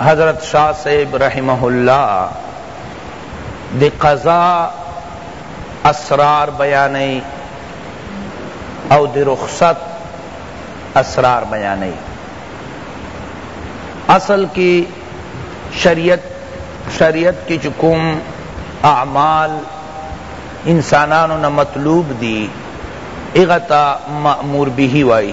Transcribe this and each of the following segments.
حضرت شاه صاحب رحمه الله د قضا اسرار بیانوي او د رخصت اسرار بیانوي اصل کی شریعت شریعت کی چکم اعمال انسانانو نه مطلوب دی اغتا مأمور به وائی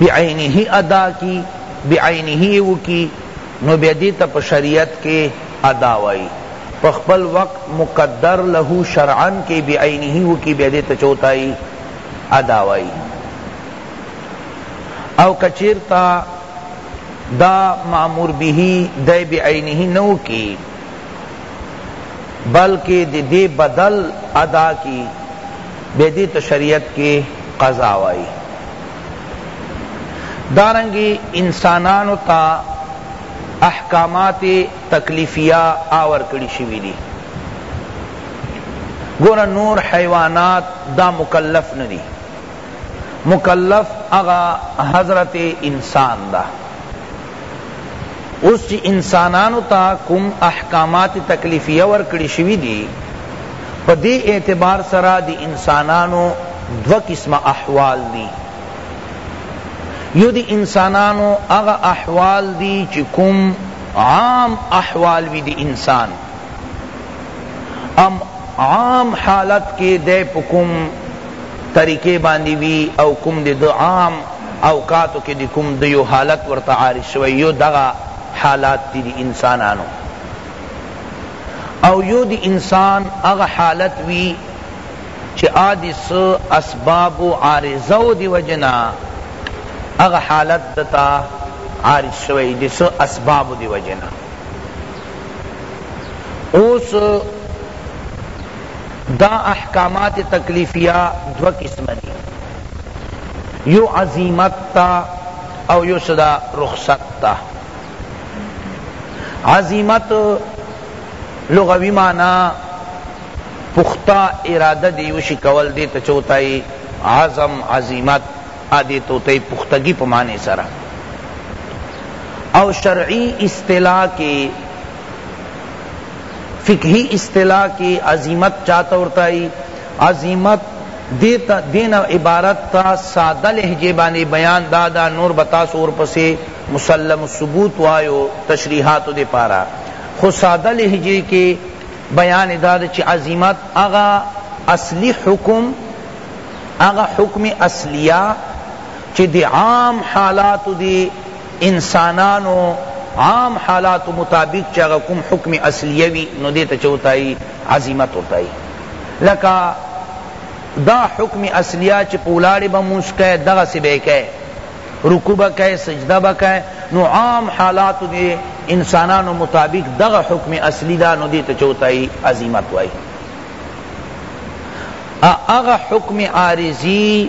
بعینه ادا کی بعینه یې وکړي نو بیا دې ته په شریعت کې ادا وایي په خپل وقت مقدر له شرعا کې بعینه وکړي بیا دې ته چوتای ادا وایي او کچیرتا دا معمور به دی بعینه نو کی بلکه د دې بدل ادا کی بیا دې ته شریعت کې قضا وایي دارنګي انسانانو ته احکامات تکلیفیه آور کړی شوی دی گورا نور حیوانات دا مکلف ندی مکلف هغه حضرت انسان ده اوس چی انسانانو ته کوم احکامات تکلیفیه ورکړی شوی دی په دی اعتبار سره دی انسانانو دو قسم احوال دی یو دی انسانانو هغه احوال دی چی کوم عام احوال وی دی انسان ام عام حالت کے دے پکم طریقې باندې وي او کوم د ده عام اوقاتو کې د کوم د یو حالت ورته عارض شوی یو دغه حالات دي د انسانانو او یو د انسان هغه حالت وي چه آ دی سو اسباب و عارضو دی وجنا اغا حالت دتا عارض شوی دی سو اسباب دی وجنا اوس دا احکامات تکلیفیه دو قسمه دی یو عزیمت تا او یو سدا رخصت تا عزیمت لغوی معنی پختہ ارادہ دیوشی کول دیتا چوتای عزم عزیمت عادي طوطئ پختګي په معنی سره او شرعي اصطلاح کې فقهي اصطلاح کې عظیمت چاته ورته ای عظیمت دیتا دین عبارت تا ساده لہجے باندې بیان دادا نور بتا سور پسے مسلم ثبوت وایو تشریحات دے پارا خو ساده لہجے کے بیان داد چ عظمت اغا اصلی حکم هغه حکم اصلیه چی دی عام حالات دی انسانانو عام حالات مطابق چی هغه کوم حکم اصلیه وی نو دیتا چوتای عظمت ورتای لکه دا حکم اصلیه چی پولاړی به مونږ کای دغه سی به کای رکوع به کای سجده به کای نو عام حالات دی انسانانو مطابق دغه حکم اصلی دا نو دیتا چوتای عظمت وای ا هغه حکم عارضی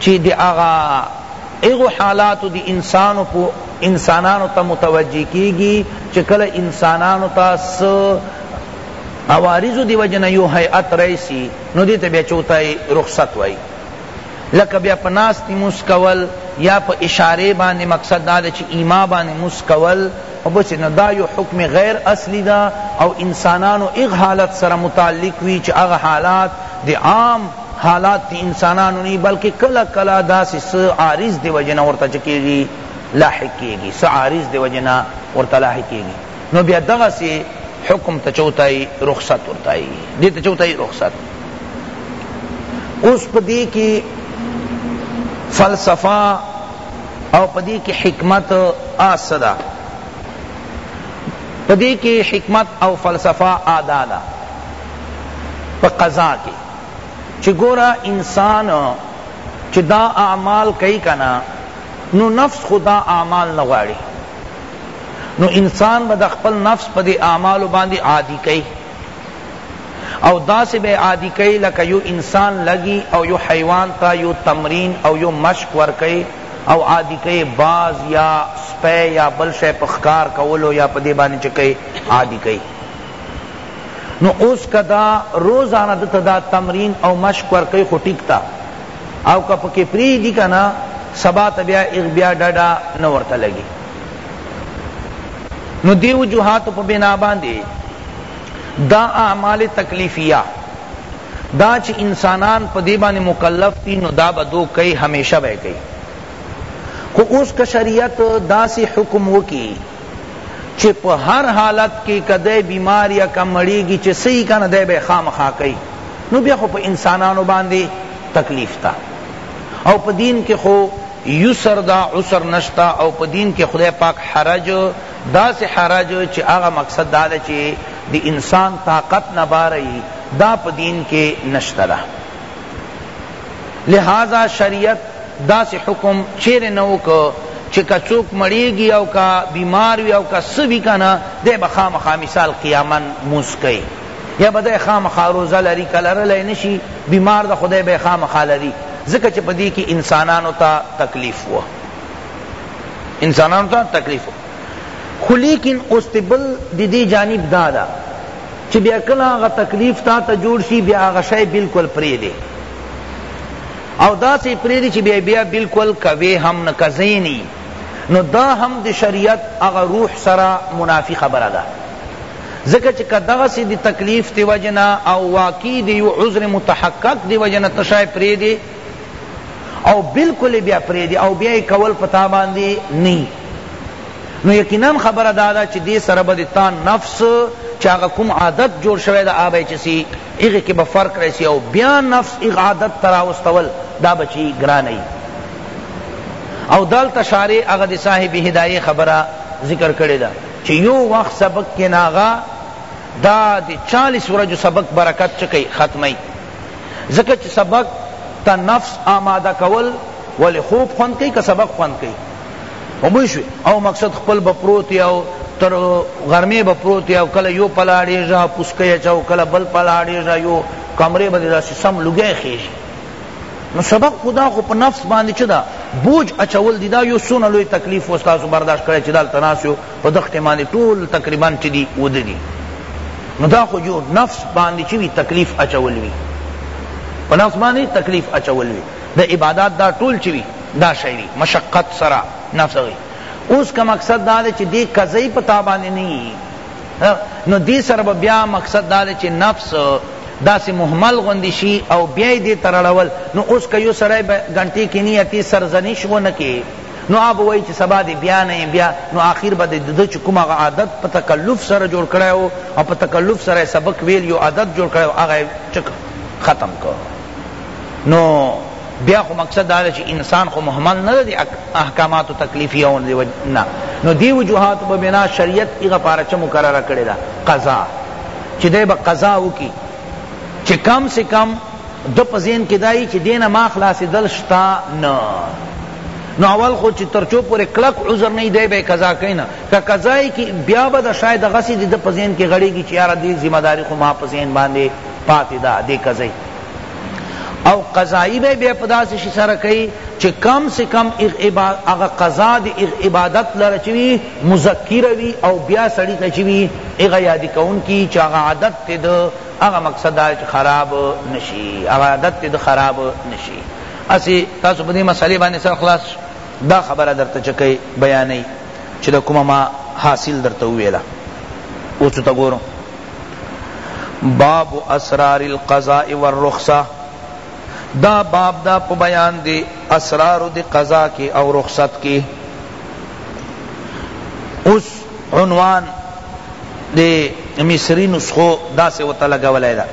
چی د هغه هغو حالاتو د انسانو په انسانانو ته متوجه کیږي چې کله انسانانو ته س عوارضو دی وجنه یو هیئت رئیسی نو دیتا بیا چوتای رخصت وائی لکه بیا په ناستی مونځ کول یا په اشارې باندې مقصد دا ده چې ایما باندې مونځ کول او بس نو دا یو حکم غیر اصلی دا او انسانانو اغ حالت سره متعلق وی چې اغ حالات دی عام حالات دی انسانانو نی بلکہ کلا کلا دا سی س عارض دی وجنه ورته چکیږي لاحق کیږي س عارض دی وجنه ورته لاحق کیږي نو بیا دغسی حکم ته چوتای رخصت ورتای دی ته چوتای رخصت اوس پدی کی فلسفه او پدی کی حکمت آسدا پدی کی حکمت او فلسفه آدادا پا قضا کی چی گورا انسان چی دا اعمال کئی کنا نو نفس خدا اعمال نغاڑی نو انسان به د خپل نفس په دې اعمالو باندې عادي کوي او داسې به عادي کوي لکه یو انسان لګي او یو حیوان ته یو تمرین او یو مشق ورکوي او عادی کئی باز یا سپی یا بل شے پخکار کولو یا پدی بانی چکئی عادی کئی نو اس کدا روزانہ دتا دا تمرین او مشق ورکی خو ٹکتا او که پکې پریږدي کنه سبا ته بیا هغه بیا ډډه نه ورته لګي نو دی وجوهاتو په بنا باندې دا اعمال تکلیفیه دا چې انسانان په دې باندې مکلف دي نو دا به دو کوي همیشه به کوي خو اوس که شریعت داسې حکم وکړي چه په هر حالت کی که دی بیمار یا که مړیږی چه څه یی کنه دی به یې خامخا کوي نو بیا خو په انسانانو باندې تکلیف ده او په دین کې خو یسر دا عسر نشتا او په دین کې خدای پاک حرج دا سے حرج چې هغه مقصد دا ده چې دی انسان طاقت نبارئی دا په دین کې نشتا ده لهذا شریعت داسې حکم چیرې نه و که چې که څوک مړیږي او که بیمار وي او که څه وي که نه دی به خامخا مثال قیاماً لمونځ کوي یا به دی خامخا روزه لري که لرلی نه شي بیمار ده خو دی به یې خامخا لري ځکه چې په دې کې انسانانو ته تکلیف و انسانانو ته تکلیف و خو لیکن اوس بل د دې جانب دا ده چې بیا کله هغه تکلیف تا ته جوړ شي بیا هغه شی بالکل پرېږدې او داسې یې پرېږدې چې بیا بیا بالکل کوې هم نه کزی نه نو دا هم د شریعت هغه روح سره منافي خبره ده ځکه چې که دغسې د تکلیف د وجې نه او واقعي د یو عذر متحقق د وجې نه ته شی پرېږدې او بالکل بیا پرېږدې او بیا یې کول په تا باندې نه نو یقینا خبره دا ده چی دې سره به د تا نفس چی هغه کوم عادت جوړ شوی ده هغه چی سی هغه کی به فرق راشی او بیا نفس هغه عادت ته راوستول دا به چی ګرانه وی او دلته شارع هغه د صاحب هدایه خبره ذکر کړی ده چی یو وخت سبق کې ناغا دا د چالیس ورځو سبق برکت چکی ختمی ځکه چې سبق ته نفس آماده کول ولی خوب خوند کوي که سبق خوند کوي خو پوه شوې او مقصد خپل به پروت یې او تر غرمې به پروت یې او کله یو پله اړېږه پوسکی اچوه کله بل پله اړېږه یو کمرې به دې داسې سم لوګی خېژي نو سبق خو دا خو په نفس باندې چه دا بوج اچول دی دا یو څونه لوی تکلیف و ستاسو برداشت کړی چې دلته ناست یو په دغه ټیم باندې ټول تقریبا چې دي وده دي نو دا خو جو نفس باندې چې وي تکلیف اچول وي په نفس باندې تکلیف اچول وي د عبادات دا ټول چې وي دا شاعری مشقت سره نفس وی اوس که مقصد دا دی چی دی قضی په تا باندې نه یی نو دی سره به بیا مقصد دا دی چی نفس داسې مهمل غوندې شي او بیا یې دې ته رړول نو اوس که یو سړی به ګنټې کیني اتې سرزنش ونه کې نو هغه به وایي چې سبا دې بیا نه بیا نو آخر به د ده چې کوم هغه عادت په تکلف سره جوړ کړی و او په تکلف سره یې سبق ویل یو عادت جوړ کړی و هغه یې ختم کړ نو بیا خو مقصد دا چې انسان خو محمل نه دی احکامات او تکلیفیه او دی نه نو دی وجوهات په بنا شریعت هغه پاره چې مقرره کړی دا قضا چې دی به قضا وکي چې کم سے کم د پزین کې دای چې دینه ما خلاصې دل شتا نه نو اول خو چې ترچو پورې کلک عذر نه دی به قضا کینا که قضای کې بیا به د شاید غسی د پزین کې غړیږي چې یار دې ذمہ داری خو ما پزین باندې پاتې ده دې قضای او قضایی به بیا په داسې شي سره کوي چې کم سے کم هغه قضا د عبادت لره چې وي مذکره وي او بیا سړي ته چې وي هغه یادې کوونکي چې هغه عادت ته د هغه مقصد دا چې خراب نشي هغه عادت ته د خراب نشي اسی تاسو په دې مسئلې باندې سره خلاص دا خبره درته چکه بیانې چې د کومه ما حاصل درته ویله اوس ته ګورم باب اسرار القضاء والرخصة دا باب دا پا بیان دے اسرار دی قضاء کی او رخصت کی اس عنوان دے مصری نسخو دا سے وطا لگا ولی دا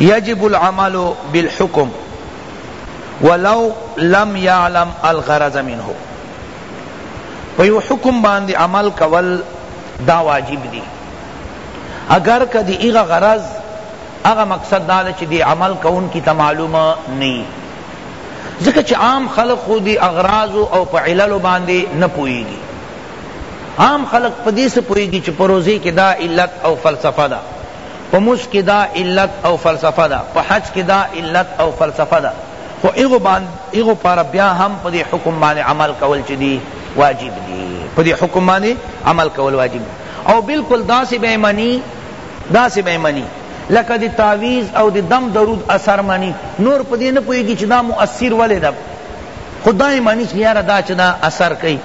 یجب العمل بالحکم ولو لم یعلم الغرض منه پیو حکم باندی عمل کول دا واجب دی اګر که د هغه غرض هغه مقصد دا ده چې د عمل کوونکي ته معلوم نه وي ځکه چې عام خلق خو د اغراضو او په عللو باندې نه پوهېږي عام خلق په دې څه پوهېږي چې په روزې کې دا علت او فلسفه ده په موس کې دا علت او فلسفه ده په حج کې دا علت او فلسفه ده خو ایغو باند ایغو پر بیا هم په دې حکم باندې عمل کول چې دی واجب دی په دې حکم باندې عمل کول واجب دی او بلکل داسی به منی داسی به منی لکه د تعویذ او د دم درود اثر منی نور پدی نه پوهیږی چی دا مؤثر ولی ده خو دا یی منی چی یاره دا چی دا اثر کئی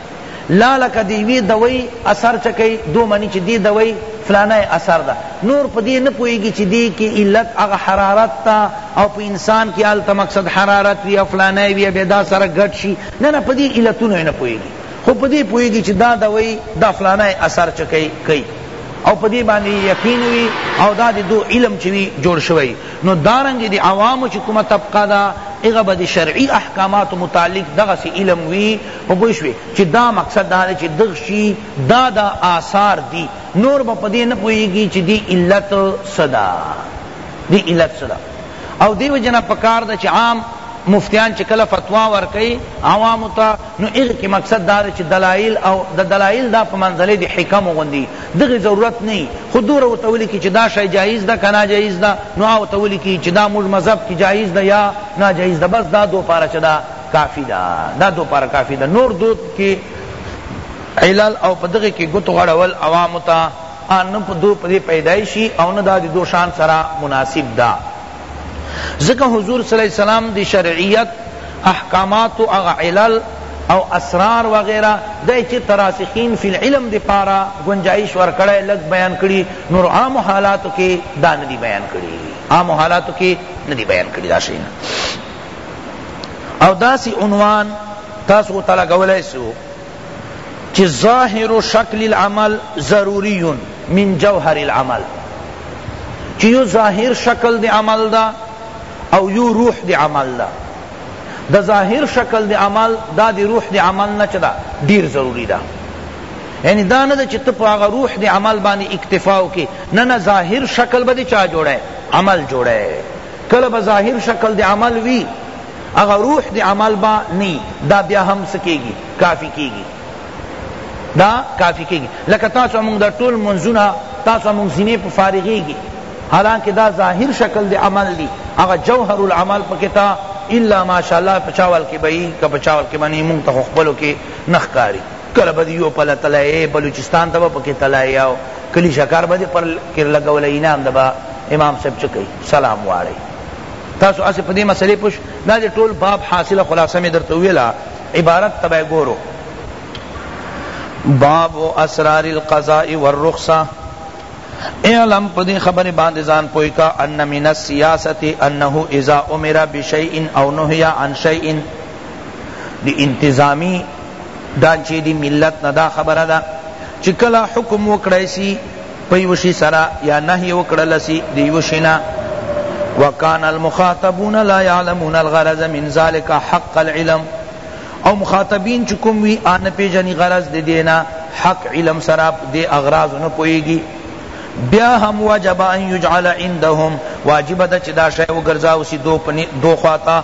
لا لکه د یوی دوی اثر چه کئی دو منی چی دی دوی فلانی اثر ده نور پدی نه پوهیږی چی دی کی علت هغه حرارت تا او په انسان کی هلته مقصد حرارت وی او فلانی وی بیا دا سره ګډ شی نه نه پدی علتونو یی نه پوهیږی خو په دې پوهیږي چې دا دوي دا فلانه اثر چې کوي کوي او په دې باندې یقین وي او دا د دو علم چې وي جوړ شوی نو دارنګ د عوامو چې کومه طبقه ده هغه به د شرعي احکاماتو متعلق دغسې علم وي خو پوه شوې چې دا مقصد دا دی چې دغه شي دا دا آثار دي نور به په دې نه پوهېږي چې دی علت څه ده دی علت څه ده او دیو جنا پکار ده چې عام مفتیان چې کله فتوا ورکړي عوامو ته نو هغه کی مقصد دا ده چی دلائل او د دلائل دا په منزله د حکم غوندی دغه ضرورت نه خو دوره ورته ولیکی چی دا شی جائز ده که ناجائز ده نو هغه ورته ولیکی چی دا زموږ مذهب کی جائز ده یا ناجائز ده بس دا دو پاره چی دا کافی ده دا دو پاره کافی ده نور دو کی علل او په دغه کی ګوتو غړول عوامو ته ان په دو پدی پیدایشی او نه دا د دو شان سره مناسب ده ځکه حضور صلی الله علیه وسلم دی شرعیت احکامات و اغا علل او اسرار وغیرہ دای چې تراسخین فی العلم دی پارا گنجائش ورکڑای لگ بیان کړي نور عام حالاتو کې دا ندی بیان کړي عام حالاتو کې ندی بیان کړي دا شینا او داسی عنوان تاسو تعالی گولای سو چی ظاهر شکل العمل ضروری من جوهر العمل چی یو ظاهر شکل دی عمل دا او یو روح دی عمل دا دا ظاهر شکل دی عمل دا دی روح دی عمل نه چدا دیر ضروری دا یعنی دا نه چې ته په هغه روح دی عمل باندې اکتفا وکې نه نه ظاهر شکل به چا جوړه عمل جوړه کله به ظاهر شکل دی عمل وی هغه روح دی عمل با نی دا بیا هم څه کیږي کافی کیږي دا کافی کیږي لکه تاسو موږ دا ټول منځونه تاسو موږ زینې په فارغیږي حالانکه دا ظاهر شکل دی عمل دی هغه جوهر العمل پکتا الا ماشاءالله پچاول کې بئی ک پچاول کې باندې موږ ته خپلو کې نخکاری کله به یو پله تلای بلوچستان ته به پکې تلای او کلی شکار به پر کې لګولای نه هم دبا امام صاحب چکی سلام واړی تاسو هسې په دې مسئلې پوه شوئ دا د ټول باب حاصله خلاصه مې درته وویله عبارت ته به یې ګورو باب اسرار القضاء والرخصه اعلم پدی خبر باندې ځان پوی کا ان من السیاست انه اذا امر بشیء او نهی عن شیء دی انتظامی دانچې دی ملت ندا خبره ده چې کله حکم وکړای شي په یوه شي سره یا نهی وکړل سي د یوه شي نه وکان المخاطبون لا یعلمون الغرض من ذلک حق العلم او مخاطبین چې کوم وي آن پیژني غرض د دینا حق علم سره د اغراض نه پوهیږي بیا هم وجب ان یجعل عندهم واجب ده چې دا شی وګرځاو سي دو خواته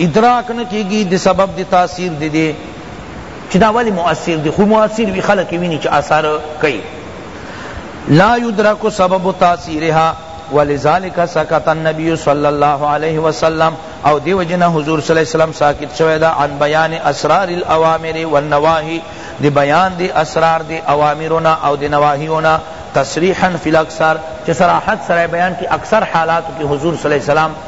ادراک نه کیږی د سبب د تاثیر د دی چی دا ولی مؤثر دی خو مؤثر وی خلق وینی چی اثر کئی لا یدرک سبب تاثیرها ولذالک سکت النبی صلی اللہ علیہ وسلم او دیو جنا حضور صلی اللہ علیہ وسلم ساکت شوی دا عن بیان اسرار الاوامر والنواہی دی بیان دی اسرار دی اوامرنا او دی نواہیونا تصریحا فی الاکثر چه صراحت سره بیان کی اکثر حالات کی حضور صلی اللہ علیہ وسلم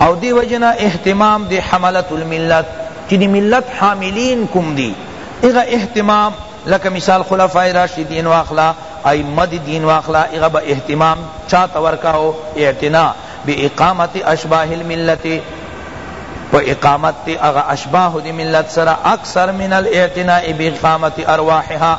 او دی وجنا اهتمام دی حملت الملت چی دی ملت حاملین کم دی اغا اهتمام لکه مثال خلفاء راشدین واخلا ائمه دی دین واخلا اغا با اهتمام چا تورکاو اعتناء بی اقامت اشباح الملت پا اقامت تی اغا اشباح دی ملت سرا اکثر من الاعتناء بی اقامت ارواحها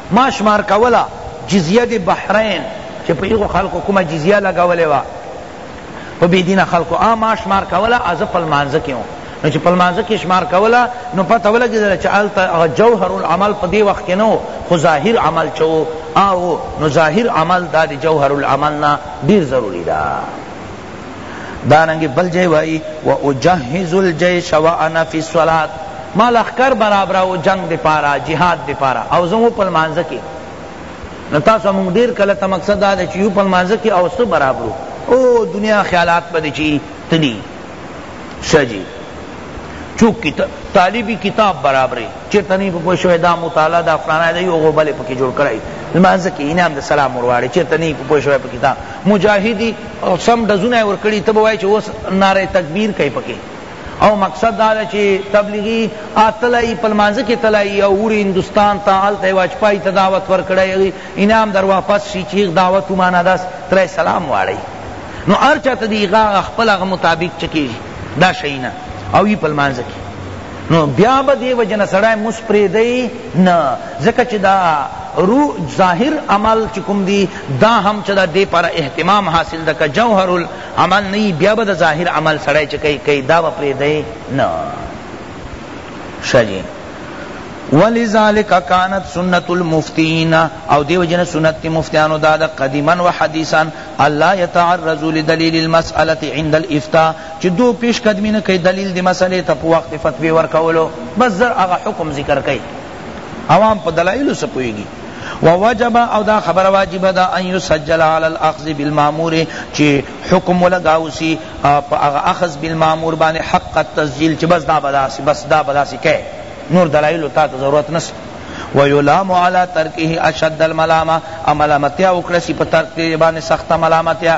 ما شمار کوله جزیه د بحرین چه په هغو خلقو کومه جزیه لګولې وه په بی دینه خلقو هغه ما شمار کوله او زه په لمانځه کې وم نو چې په لمانځه کې شمار کوله نو پته ولګېدله چې هلته هغه جوهر العمل په دې وخت کې نه خو ظاهر عمل چې او نو ظاهر عمل دا د جوهر العمل نه ډېر ضروري ده دارنګ بل جای وای و اجهز الجيش وانا في الصلاه ما لخر برابر او جنگ دی پارا جهاد دی پارا او زمو په مانزه کې نو تاسو موږ ډیر کله ته مقصد دا دی چې یو په مانزه کې او سو برابرو او دنیا خیالات پدې چی تدی شجی چوک کی طالبی کتاب برابرې چې تنی په پوه شوې دا مطالعه دا فلانا دی او غوبل پکې جوړ کړای لمانځه کې انعام د سلام ورواړي چې تنی په پوه شوې په کتاب مجاهدی او سم ډزونه یې ورکړي ته به وایې چې اوس ناره تکبیر کوي پکې او مقصد دا ده چې تبلیغي تلایي په لمانځه کې تلایي او وړي هندوستان ته هلته یې واجپای ته دعوت ورکړی انعام در واپس شي چې هغ دعوت ومانه داس ترې سلام واړی نو هر چا ته د هغه خپل هغه مطابق چکېږي دا شیونه او یې په لمانځه کې نو بیا به دی وجه نه سړی مس پریدی نه ځکه چې دا رو ظاهر عمل چې کوم دی دا هم چې دا دی پر اهتمام حاصل ده که جوهر العمل نه بیا به د ظاهر عمل سړی چې کوي کوي دا به پریدی نه شجی ولذالک کانت سنت المفتین او دیو جن سنت مفتیانو داد قدیما و حدیثا الا یتعرض لدلیل المسئلة عند الافتاء چی دو پیش قدمی نه کئی دلیل دی مسئلې ته په وخت فتوی ورکولو بس زر هغه حکم ذکر کئی عوام په دلائلو څه پوهیږي ووجب او دا خبر واجب دا ان یسجل علی الاخذ بالمامور چی حکم لگاوسی پا اغا اخذ بالمامور بانی حق التسجیل چی بس دا بداسی بس دا بداسی کئے نور دلائل تا ضرورت نس ویلام علی ترکه اشد الملامه ملامتیا وکړه سی په ترک بانی سخت ملامتیا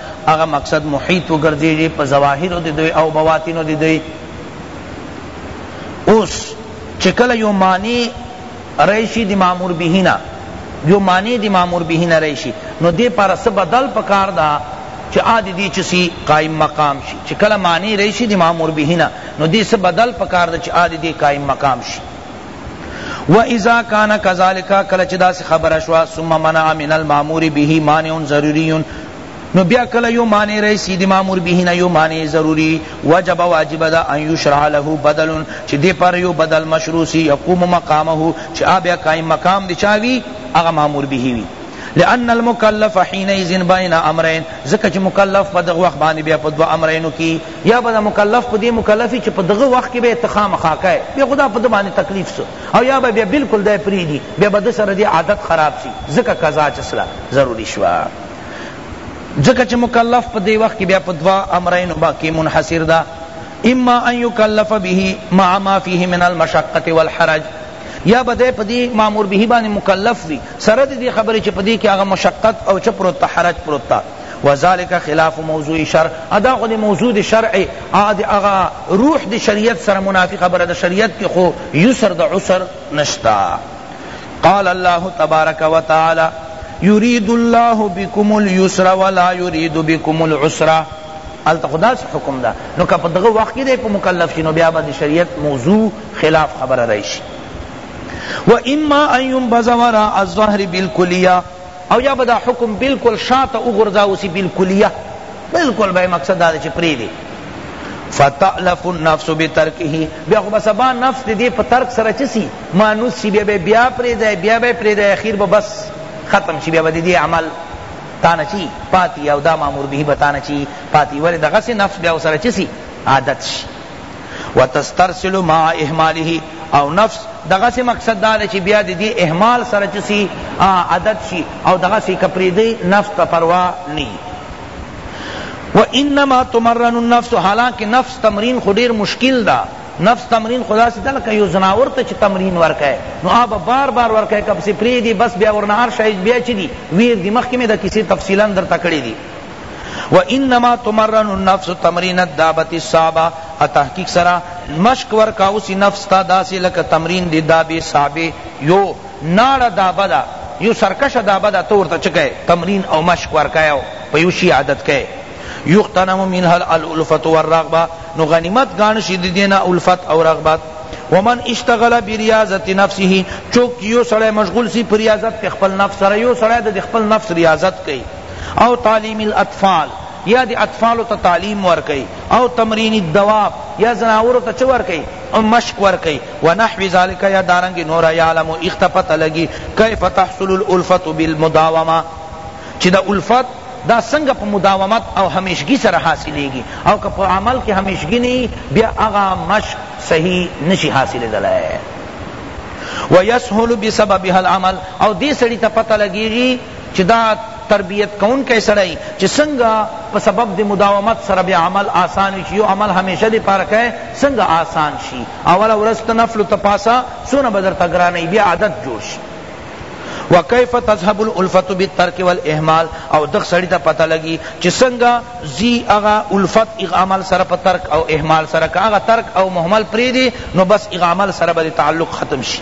هغه مقصد محیط وګرځیږي په ظواهرو د دوی او بواطنو د دوی اوس چه کله یو مانع رئیشی دی معمور بهینا یو مانع دی معمور بهینا رئیشی نو دی پر سب بدل پکار دا چه آد دی چسی قائم مقام شی چه کلا معنی رئیشی دی معمور بهینا نو دی سب بدل پکار دا چه آد دی قائم مقام شی و اذا کان کذالک کله چې داسې خبره شوه ثم منع من المامور به مانع ضروری نو بیا کله یو معنی رہی سیدی مامور به نه یو معنی ضروری وجب واجب دا ان یشرع له بدل چې دی پر یو بدل مشروع سی یقوم مقامه چې بیا قائم مقام دی چاوی هغه مامور به وی لأن المکلف حینئذ بین امرین ځکه چې مکلف په دغه وخت باندې بیا په دوه امرینو کې یا به دا مکلف په دې مکلف وي چې په دغه وخت کې به یې ته خامخا کوې بیا خو دا په ده باندې تکلیف سو او یا به بیا بلکل دی پرېږدي بیا به ده سره دې عادت خراب سي ځکه قضا چه سره ضروري شوه ځکه چې مکلف په دې وخت کې بیا په دوا امرینو با کې منحصر ده اما ان یکلف به مع ما فيه من المشقة والحرج یا بده پدی مامور به باندې مکلف وی سره دی خبره چې پدی کې هغه مشقت او چ پروت حرج پروت وذلک خلاف موضوع شرع ادا خو دی موضوع دی شرع آد اغا روح دی شریعت سر منافی خبر دا شریعت کی خو یسر دا عسر نشتا قال اللہ تبارک و تعالی یرید اللہ بکم اليسر ولا یرید بکم العسر الته خدا سے حکم دا نو که په دغه وخت کې دی په مکلف شي نو بیا به د شریعت موضوع خلاف خبره راشي و اما ان ينبذ وراء الظهر بالکلیه او یا به دا حکم بلکل شاته وغورځاوه سی بالکلیه بلکل به یې مقصد دا دی چی پریږدی فتألف النفس بترکه بیا خو به سبا نفس دې په ترک سره چه سی مانوس سی بیا به بیا پریږدی بیا به پریږدی اخیر به بس ختم شي بیا به دې عمل تانه چی پاتی او دا مامور به به تانه چی پاتی ولی دغه سی نفس بیا سره چه سی عادت شي وتسترسل مع اهماله او نفس دغه سه مقصد دا چې بیا د دې اهمال سره چې سی عادت شي او دغه سه کپری دی نفس ته پروا نه و انما تمرن النفس حالانکه نفس تمرین خو ډیر مشکل ده نفس تمرین خدا سے دلکه یو زناور ته چې تمرین ورکای نو آب بار بار ورکای کب سے پری دی بس بیا ورنه هر شای بیا چی دی ویر دی مخکې مې د کیسې تفصیلا در تکړی دی و انما تمرن النفس تمرین الدابة الصعبة ا تحقیق سرا مشق ورکا اسی نفس تا داسی لکه تمرین دی دابی صعبی یو ناړه دابه دا یو سرکش دابه دا تو ورته چکه تمرین او مشق ورکای او په یو شی عادت کای یغتنم منها الالفت والرغبه نو غنیمت گان شی دی دینا الفت او رغبت ومن اشتغل بریاضت نفسه چوک یو سړی مشغول سی پر ریاضت خپل نفس سره یو سړی د خپل نفس ریاضت کئ او تعلیم الاطفال یا دی اطفالو تا تعلیم ورکی او تمرین الدواب یا زناورو تا چه ورکی او مشق ورکی ونحو ذالک یا دارنگ نورا یعلمو اختفت لگی کیف تحصل الالفت بالمداومہ چی دا الفت دا سنگ پا مداومت او ہمیشگی سر حاصلیگی او که پا عمل کی ہمیشگی نی بیا اغا مشق صحیح نشی حاصل دلائی ویسهل بسببها العمل او دی سړی ته پته لګیږي چی دا تربیت کونکی سړی چی څنګه په سبب د مداومت سره بیا عمل آسان وی چی یو عمل همیشه دی پاره کئ څنګه آسان شی اوله ورځ ته نفل ته پاسه څونه به درته ګرانه وی بیا عادت جوړ شی وکیف تذهب الالفت بالترک والاهمال او دغ سړی ته پتہ لگی چی څنګه زی اغا الفت اغ عمل سره په ترک او اهمال سره کا اغا ترک او مهمل پری دی نو بس اغ عمل سره به تعلق ختم شی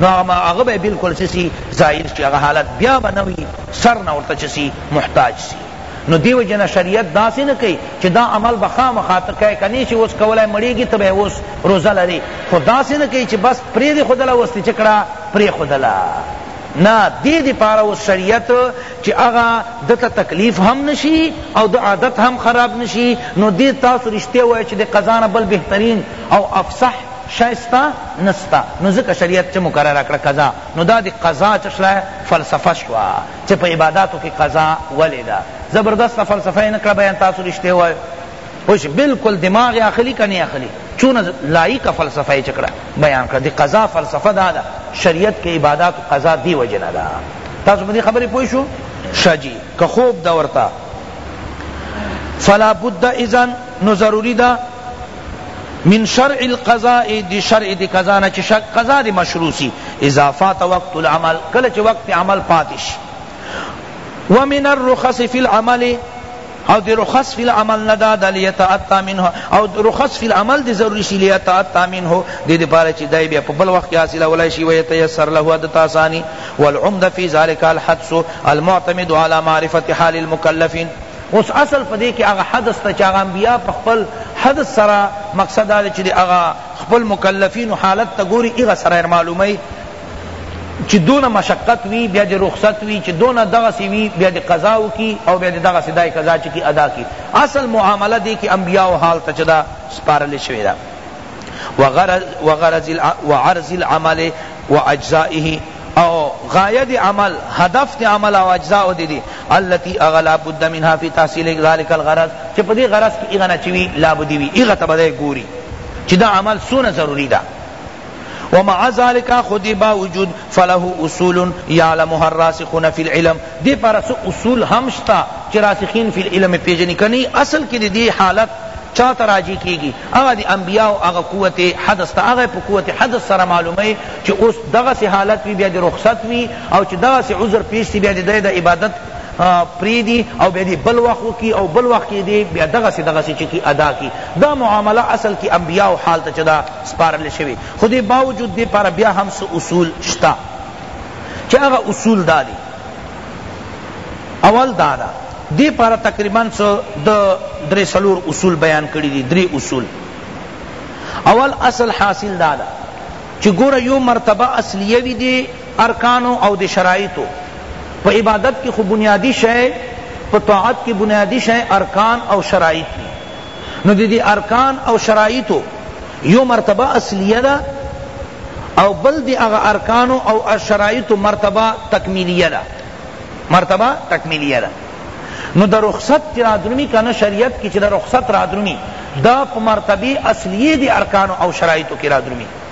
نو هغه به بلکل څه سی زائل شی هغه حالت بیا به نه وی سر نه ورته چه سی محتاج سی نو دی وجه نه شریعت داسې نه کوي چې دا عمل به خامخا ته کوې که نشې اوس کولای مړېږي ته به یې اوس روزه لرې خو داسې نه کوي چې بس پرېښودله اوس دې چه کړه پرېښودله نه دې دپاره اوس شریعت چې هغه ده ته تکلیف هم نشي او د عادت هم خراب نشي نو دې تاسو رښتیا ووایه چې د قضا نه بل بهترین او افصح شایسته نسته نو ځکه شریعت چه مقرره کړه قضا نو دا دی قضا چه شلا فلسفه شوا چه په عباداتو کی قضا ولی ده زبردست فلسفه یې نکړه بیان تاسو رشته وای اوش بالکل دماغ اخلی کنی اخلی چون لایق فلسفه یې چکړه بیان کړه دی قضا فلسفه دا ده شریعت کی عبادات قضا دی وجنه ده تاسو په دې خبرې پوه شو شجی که خوب دورتا فلا بد اذن نو ضروری ده من شرع القضاء دی شرع دی قضا نه چې قضا دی مشروع سی اذا فات وقت العمل کله چې وقت عمل پاتش ومن الرخص فی العمل او دی رخص فی العمل ندا دا لیتعطا منه او رخص فی العمل دی ضروری شی لیتعطا منه دی دی پاره چی دای بیا په بل وخت حاصل ولای شی ویتیسر له عدت آسانی والعمد فی ذلک الحدث المعتمد علی معرفت حال المکلفین اوس اصل په دې کې هغه حدث ته چې هغه انبیاء په خپل حدث سره مقصد دا دی چې دی هغه خپل مکلفینو حالت ته ګوري هغه سره معلوموي چې دونه مشقت وي بیا د رخصت وي چې دونه دغسې وي بیا د قضا وکړي او بیا د دغسې دای قضا چې کی ادا کړي اصل معامله دی کې انبیاو حال ته چې دا سپارل شوې ده وغرض وعرض العمل واجزائه او غایه د عمل هدف د عمل او اجزاء د دی التي اغا لا بد منها في تحصيل ذلك الغرض چه په دې غرض کې اغنا چوي لا بدی وي اغه ته بدای ګوري چې دا عمل سونه ضروری ده ومع ذلك خود باوجود فله اصول يعلمها الراسخون في العلم دي پر سو اصول هم شتا چې راسخین فی العلم پیژنی کنی اصل کې دی حالت چا تراجی کیږي هغه د انبیاؤ هغه قوت حدث ته هغه په قوت حدث سره معلوموی چه اوس دغسی حالت وی بیا دی رخصت وی او چه دغسی عذر پیش سی بیا دی دی دا عبادت پریدی او بیا دی بل وخت وکی او بل وخت کی دی بیا دغسی دغسی چه کی ادا کی دا معاملہ اصل کی انبیاؤ حال ته چه دا سپارل شوی خو دی باوجود دی پارا بیا هم څه اصول شته چه هغه اصول دا دی اول دا ده دې پاره تقریبا څه د درې څلور اصول بیان کړي دي درې اصول اول اصل حاصل دا ده چې ګوره یو مرتبه اصلیه وي دي ارکانو او د شرایطو په عبادت کې خو بنیادی شی په طاعت کې بنیادی شی ارکان او شرایط دي نو د دې ارکان او شرایطو یو مرتبه اصلیه ده او بل د هغه ارکانو او شرایطو مرتبه تکمیلیه ده مرتبه تکمیلیه ده نو د رخصت چې رادرومي که نه شریعت کې چې د رخصت رادرومي دا په مرتبه اصلیه د ارکانو او شرایطو کې رادرومي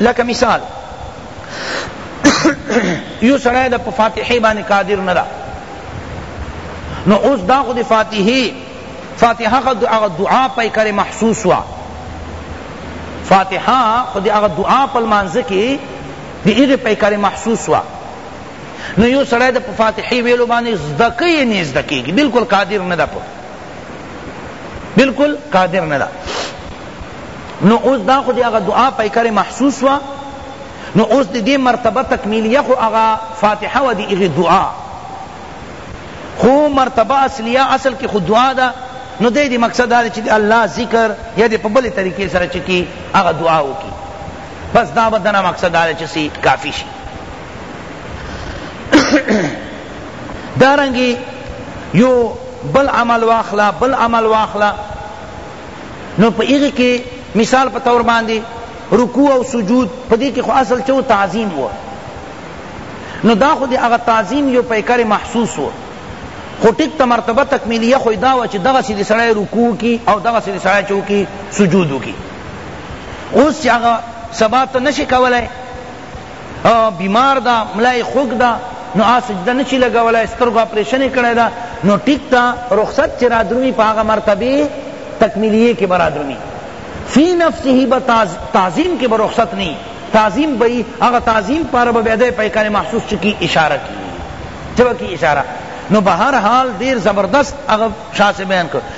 لکه مثال یو سړی د په فاتحې باندې قادر نه ده نو اوس دا خو د فاتحې فاتحه خو د هغه دعا پای کرے محسوس وا فاتحه خو د هغه دعا په لمانځ کې د هغې پای کرے محسوس وا نو یو سړی د په فاتحې ویلو باندې زده کوي نه زده کېږي بلکل قادر نه ده په بالکل قادر نه ده نو اوس دا خو دی هغه دعا پیکر محسوس وا نو اوس دی دی مرتبه تکمیلیه خو هغه فاتحه و دی هغه دعا خو مرتبه اصلیه اصل کی خو دعا ده نو دی دی مقصد دا چې الله ذکر یا دی په بل طریقې سره چې کی هغه دعا وکي بس دا بدنه مقصد دا چې سی کافی شي دارنګي یو بل عمل واخلا بل عمل واخلا نو په هغه کې مثال په تور باندې رکوع او سجود په دې کې خو اصل چو تعظیم و نو دا خو دې هغه تعظیم یو پیکر محسوس و خو ټیک ته مرتبه تکمیلیه خو دا و چې دغه سې سړی رکوع کی او دغه سې سړی چو کی سجود کی اوس چې هغه سبا ته نشي کولای ها بیمار ده ملا یې خوږ ده نو آ سجده نه شي لګولای سترګو اپریشن یې کړی ده نو ټیک ده رخصت چې رادرومي په هغه مرتبه تکمیلیه کې به رادرومي فی نفسه به تعظیم کې به رخصت نه تعظیم به هغه تعظیم پاره به بیا په کار محسوس چکی اشاره کی چوکی اشاره نو بهر حال دیر زبردست هغه شاسه بیان کړ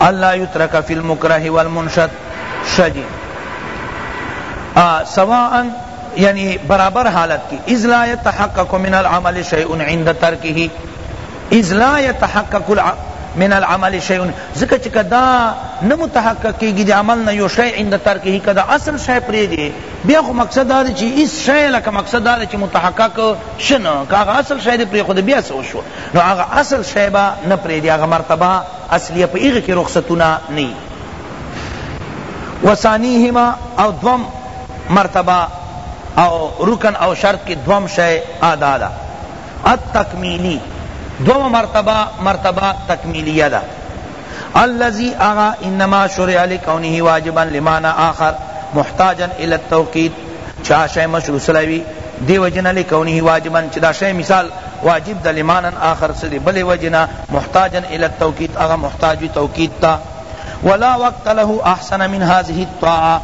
الله یترک فی المکره والمنشد شجی سواء یعنی برابر حالت کی اذ لا يتحقق من العمل شیء عند ترکه اذ لا يتحقق من العمل شیء ذکر چ کدا نہ متحقق کیگی دی عمل نہ یو شیء عند ترکه کدا اصل شیء پری دی بیا خو مقصد دا چ اس شیء لک مقصد دا چ متحقق شنو کاغه اصل شیء پری خود بیا سو شو نو هغه اصل شی به نه پریږدی هغه مرتبه اصلیه په هغه کی رخصتونه نه یی و ثانیهما او دوم مرتبه او رکن او شرط کی دوم شی هغه دا ده التکمیلی دومه مرتبه مرتبه تکمیلیه ده الذی اغا انما شرع لکونه واجبا لمعنی آخر محتاجا الی التوقیت چی آ شئ مشروع سره وی دی وجه نه لکونه واجبا چی دا شئ مثال واجب ده لمعنی آخر څه دی بلې وجې نه محتاجا الی التوقیت هغه محتاج وی توقیت ته ولا وقت له احسن من هذه الطاعة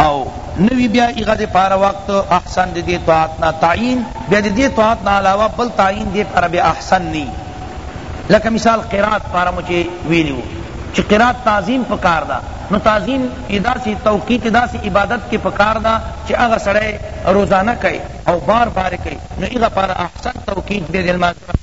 او نه وی بیا هغه دی پاره وقت احسن دی دی طاعت نه تعین بیا دی دی طاعت نه علاوه بل تعین دی پاره بیا احسن نی لکه مثال قرات پاره مو چه ویلی وو چه قرات تعظیم پکار ده نو تعظیم یی داسی توقیت داسی عبادت کی پکار ده چه هغه سړی روزانه کئ او بار بار یی کئ نو هغه پاره احسن توقیت بیا د لمانځه نه